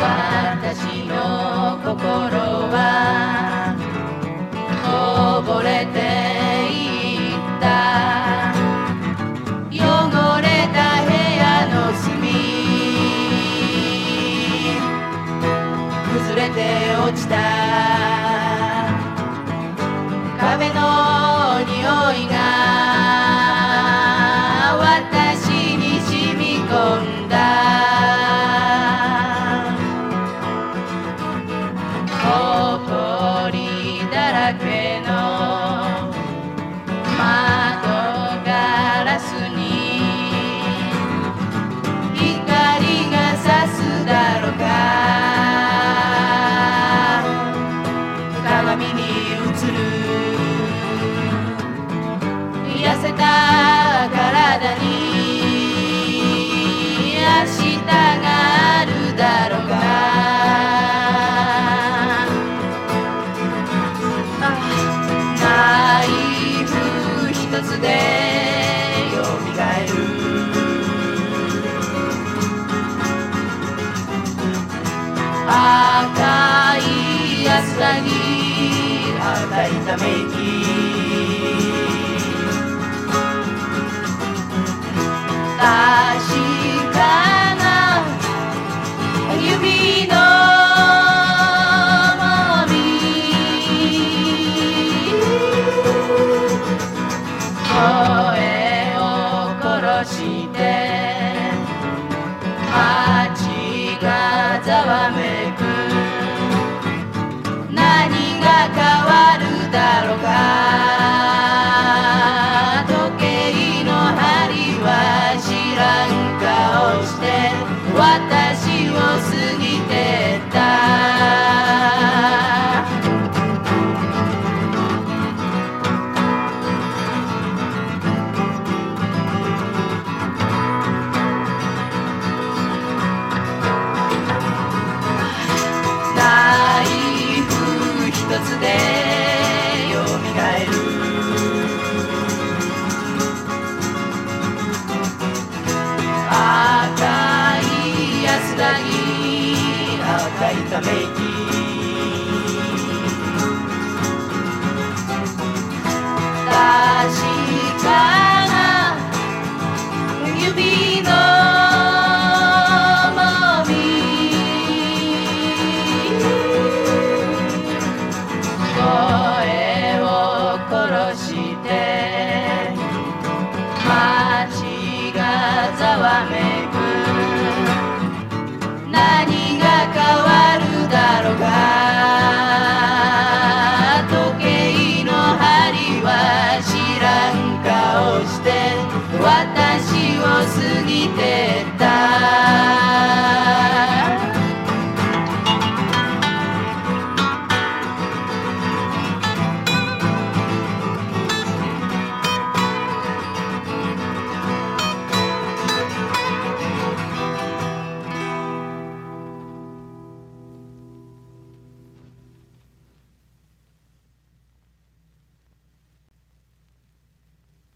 私の心はこぼれていった。汚れた部屋の隅。崩れて落ちたらぎ赤いため息たいため息確かな指のして街がざわめ